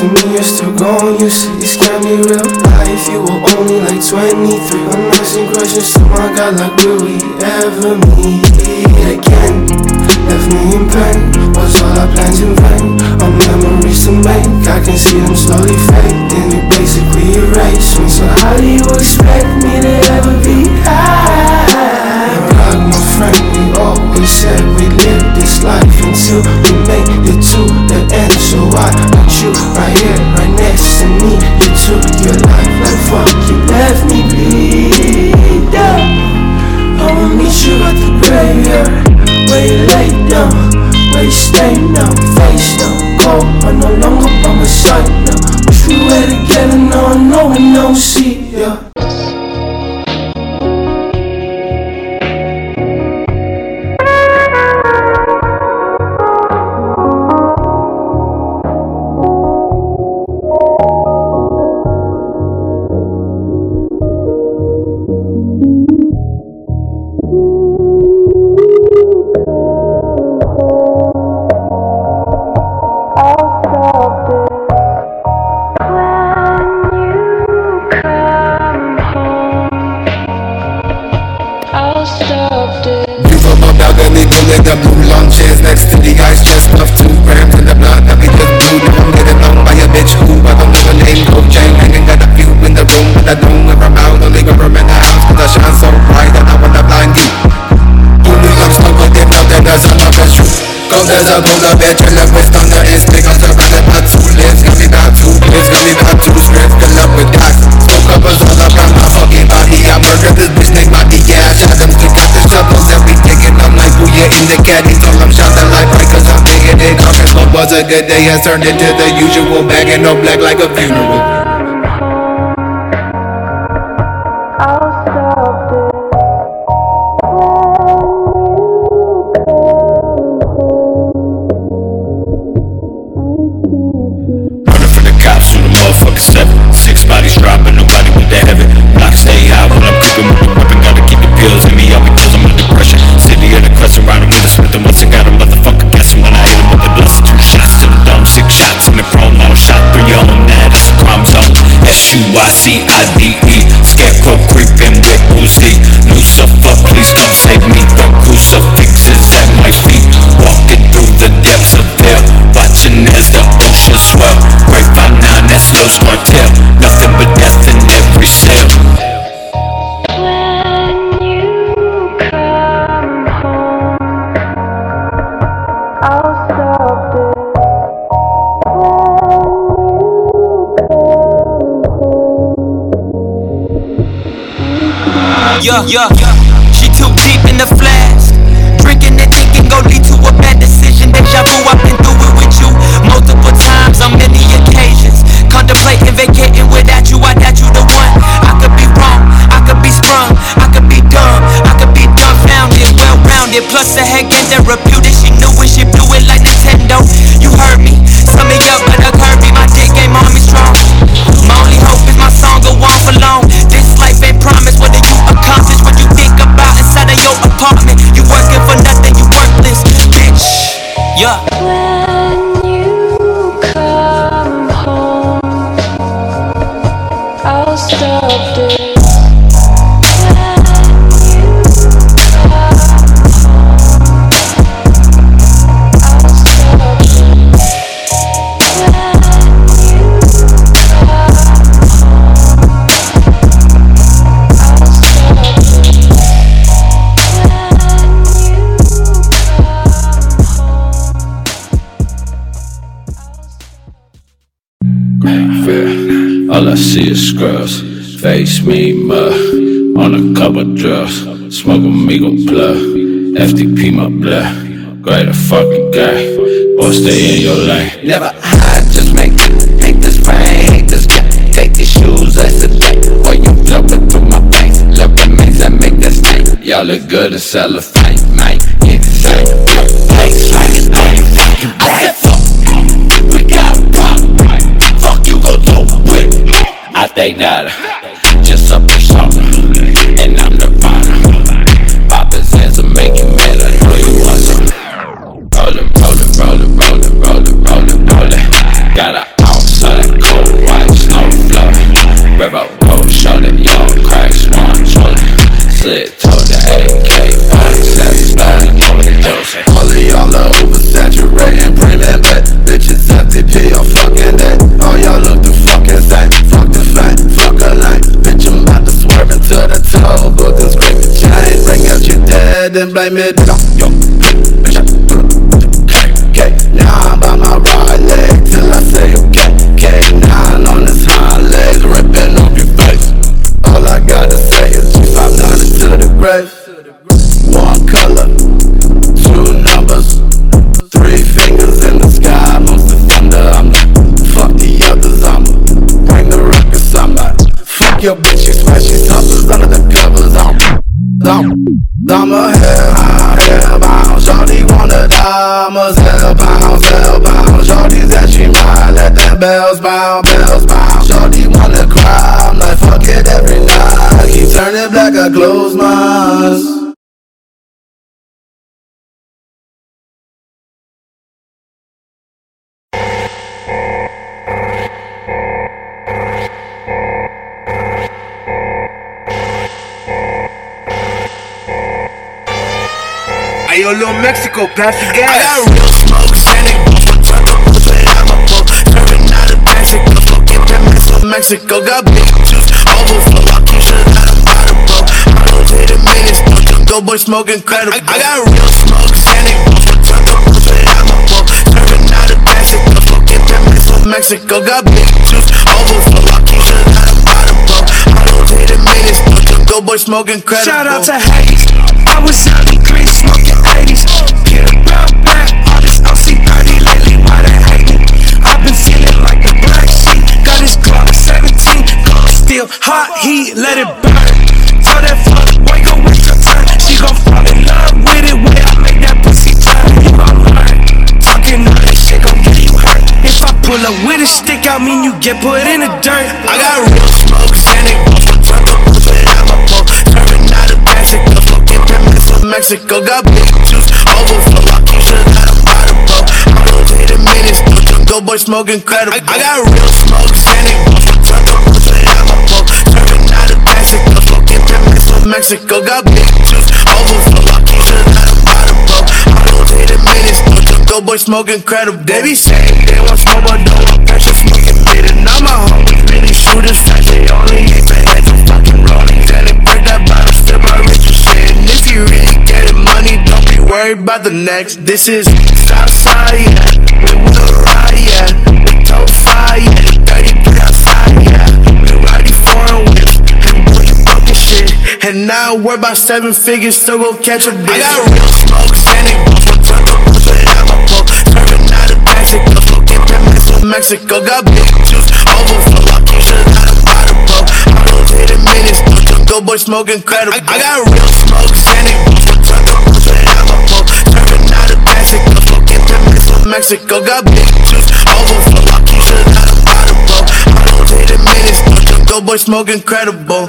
to me, you're still gone. You see, this can't be real. Life, you were only like 23. I'm asking questions to my God, like, will we ever meet again? Left me in pain, was all our plans in vain? Our memories to make, I can see them slowly fade. Then you basically erase me. So, how do you expect me to ever be high? Like my friend, we always said we live this life until we make it to the end. So, I fuck you left me bleed out I'ma meet you at the graveyard Where you lay down, where you stay now Face down, cold, I'm no longer by my side now Wish we were together, now I know we don't see. day has turned into the usual, bagging and black like a funeral. Yeah, Yeah. See is scrubs. Face me mud on a couple drugs. Smoke amigo plug. FTP my blood. Great a fucking guy. Boy, stay in your lane. Never hide, just make. Hate this rain, hate this guy. Take these shoes, that's a day. Boy, you flowing through my veins. Love remains that make that stain. Y'all look good as cellophane, mate. I your dad and blame it on yo. Now I'm by my right leg till I say okay. K9 on his ripping your face. All I gotta say is G59 into the. One color, two numbers, three fingers in the sky. Most of thunder, I'm the fuck the bring the. Fuck your bitch, she swear she's hustles under the covers. I'm, I'm, I'm a hell, hellbound. Shorty wanna die. I'm a hellbound, hellbound. Shorty that she mine, let them bells bound, bells bound. Shorty wanna cry, I'm like fuck it every night. Keep turning black, I close my eyes. Hey, yo, little Mexico, pass the I got real smoke, Santa off a truck, put I'm a boat, serving out of Mexico, smoking that mess of Mexico, got big juice, overflow, I keep shit out of bottle, bro. I don't the minutes, but you go boy smoking credible. I, I got real smoke, Santa off a truck, put I'm a boat, serving out of Mexico, smoking that mess of Mexico, got big juice, overflow, I keep shit out of bottle, bro. I don't the minutes, but you go boy smoking credible. Shout out to Hayes. I was out in green smoking Hot heat, let it burn. Tell that fuck boy, go waste your time. She gon' fall in love with it. Way I make that pussy turn. You gon' learn. Talking all this shit gon' get you hurt. If I pull up with a stick, I mean you get put in the dirt. I got real smoke, Santa off a truck, put I'm a boat, serving out of Mexico, smoking that mess of Mexico, got big juice, overflow, I keep shit out of bottle, bro. I don't minutes, but you go boy smoking credible. I, I got real smoke, Santa off a Mexico, got big juice, overflow, I shit out of bottle, bro. I don't the minutes, but you go boy smoking credible. They be saying they want smoke, but don't want pressure, smoking bitter. Now my homies really shoot us fast, they only hit the of fucking rolling. Then they break that bottle, still my ritual shit. If you really get it, money, don't be worried about the next. This is Southside, yeah. We will ride, yeah. Fire, yeah. 33 outside, yeah. We riding foreign whips, and we fucking shit. And now gotta about seven figures, still go catch a bitch. I got real smoke, Santa Claus, my truck, I'm pushing out my boat. Serving out of Mexico, smoking Pemex from Mexico got big juice, overflow. I keep shit out of bottle, bro. I don't hit a minute, go boy smoking incredible. I, I got real smoke, Santa Claus, my truck, I'm pushing out my boat. Serving out of Mexico, smoking Pemex from Mexico got big juice, overflow. I keep shit out of bottle, bro. I don't hit a minute, go boy smoking incredible.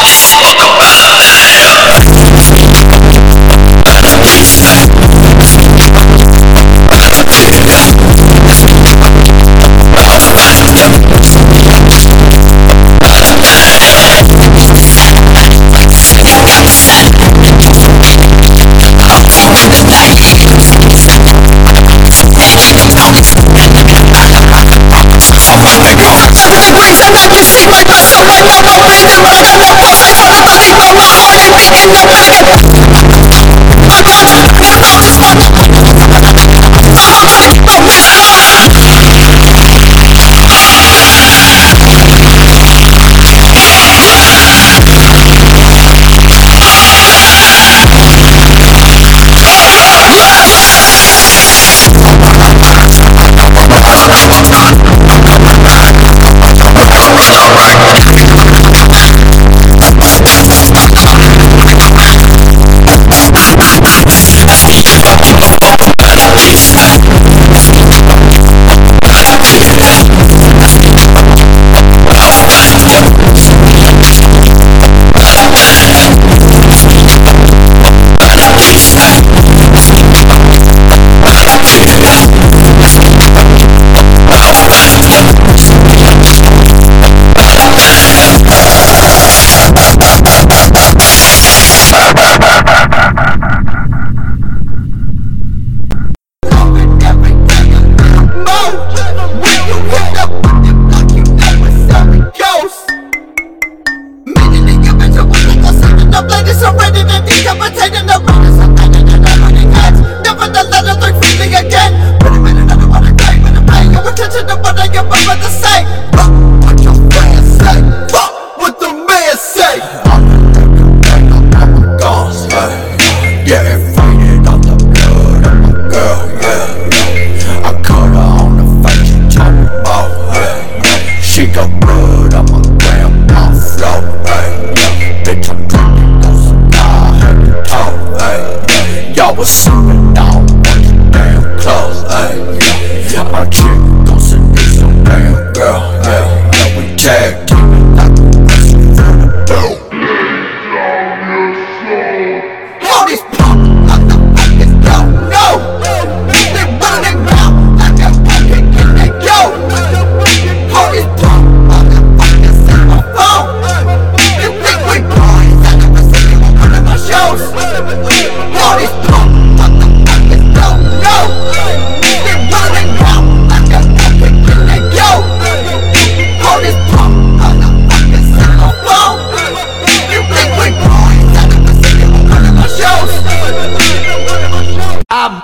Bang,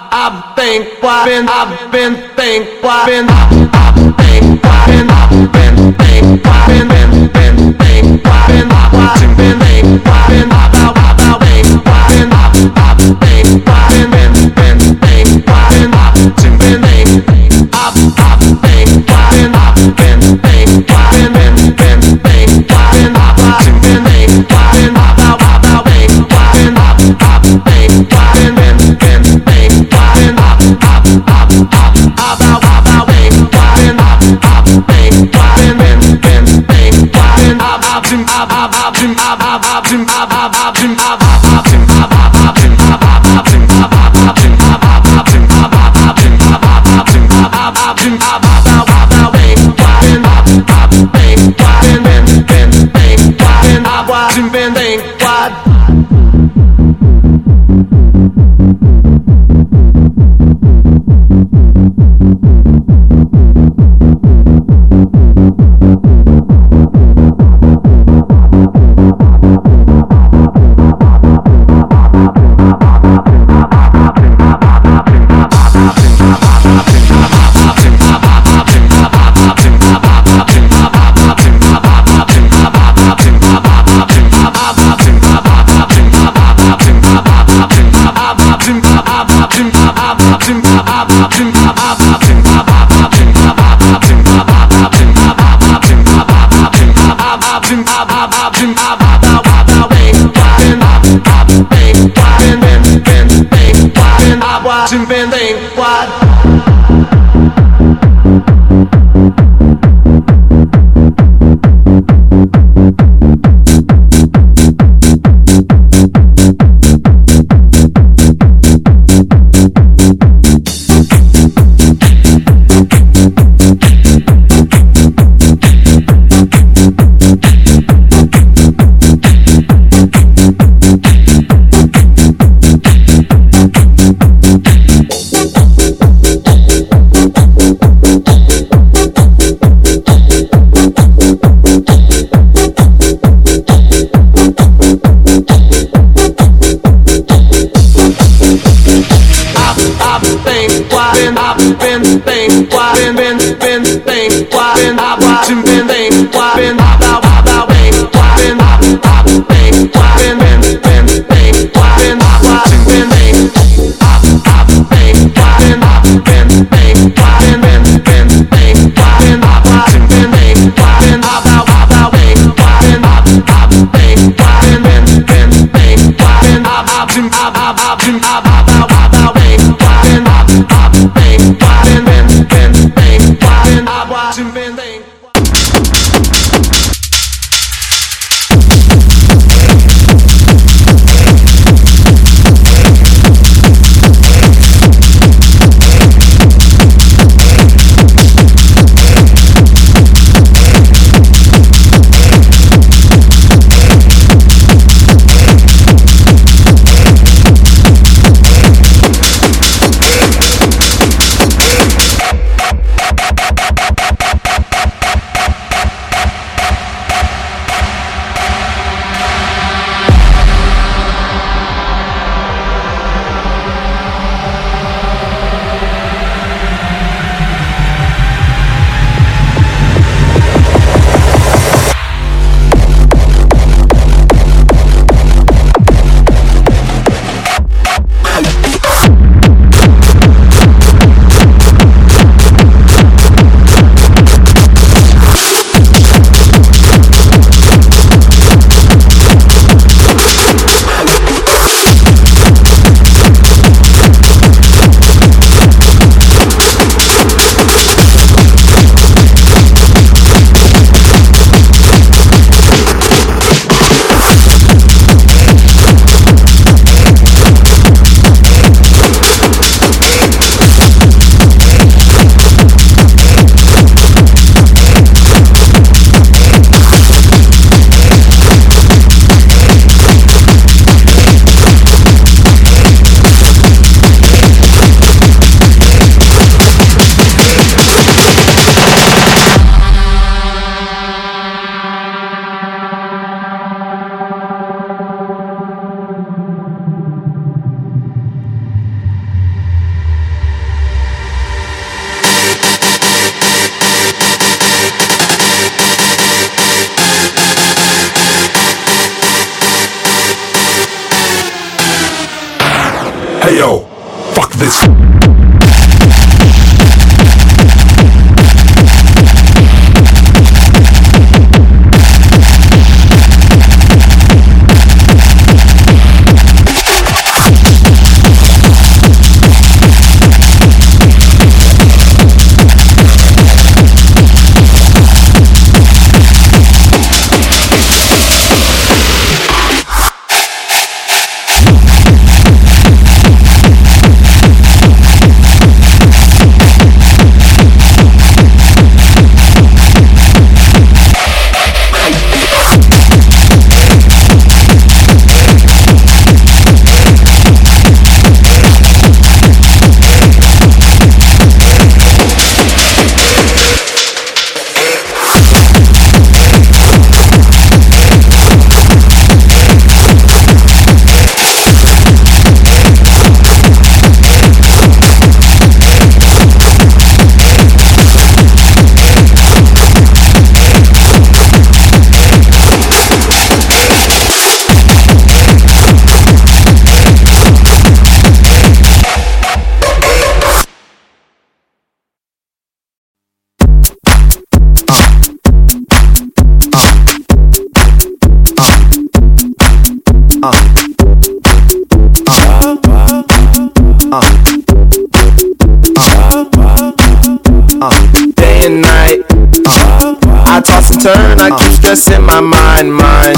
I keep stressing my mind, mind.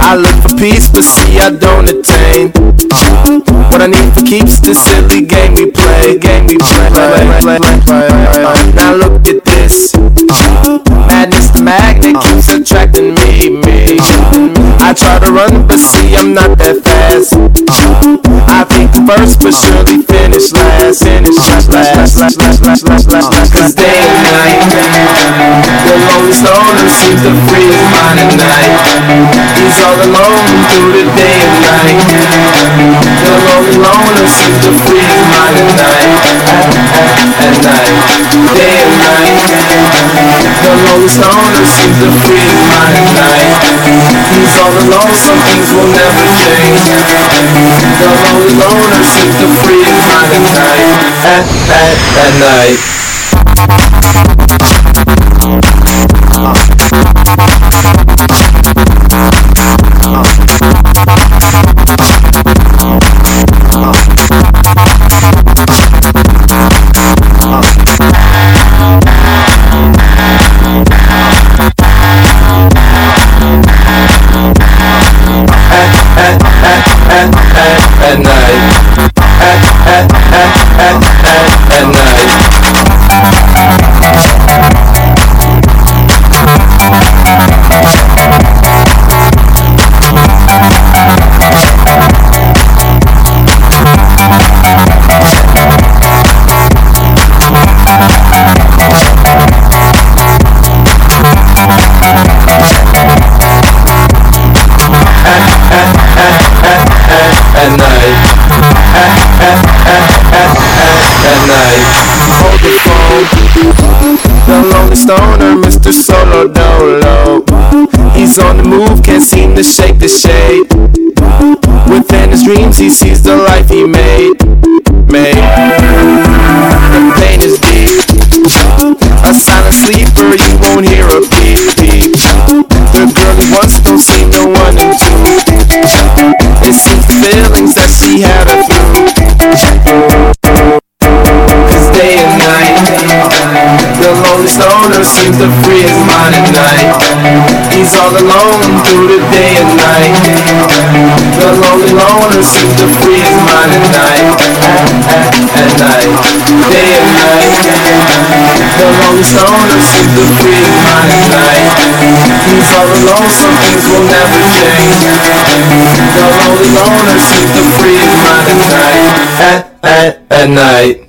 I look for peace, but see I don't attain. What I need for keeps this silly game we play, game we play. play, play, play Now look at this. Madness, the magnet keeps attracting me, me. I try to run, but see I'm not that fast. I first, but surely finish last. Finish uh, last, last, last, last, last, last, last, last. Cause day and night, the lonely stoner seems to free his mind at night. He's all alone through the day and night. The lonely loner seems to free his mind at night. At night, day and night. The lonely stoner seems to free his mind at night. He's all alone, some things will never change. The lonely loner seems to free his mind at night. At, at, at night. Mr. Solo Dolo. He's on the move, can't seem to shake the shade. Within his dreams, he sees the life he. Made. At night, day and night. The lonely stoner seems to free mind at night. He's all alone, some things will never change. The lonely loner seems to free mind at night. At, at, at night.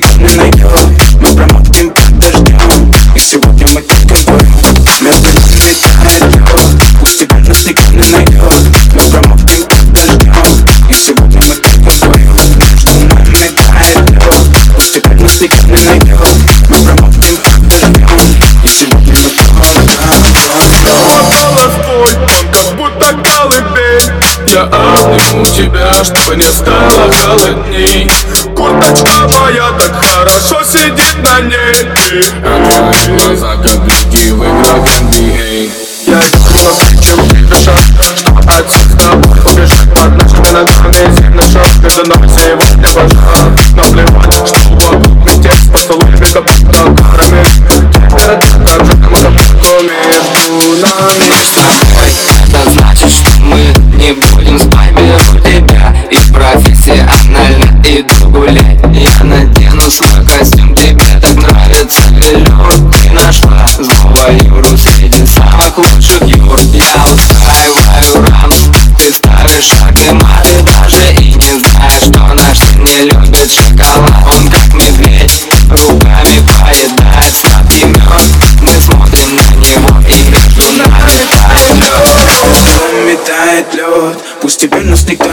ты не найдешь Мы промокнем под дождем. И сегодня мы только вдвоем Между нами пролет Пусть тебя же ты не найдешь Мы промокнем под дождем. И сегодня мы только вдвоем Между нами пролет Пусть тебя же ты не найдешь Мы промокнем под дождем. И сегодня мы только вдвоем Голова как будто колыбель Я обниму тебя, чтобы не стало холодней. Курточка моя планеты. Открой глаза, как другие в играх NBA Я искусственно встречу тебе Чтобы отсюда убежать под нашими ногами Сильный шаг между нами сегодня пожар Нам плевать, что вокруг мятеж Поцелуй без капота, карами Теперь это как stick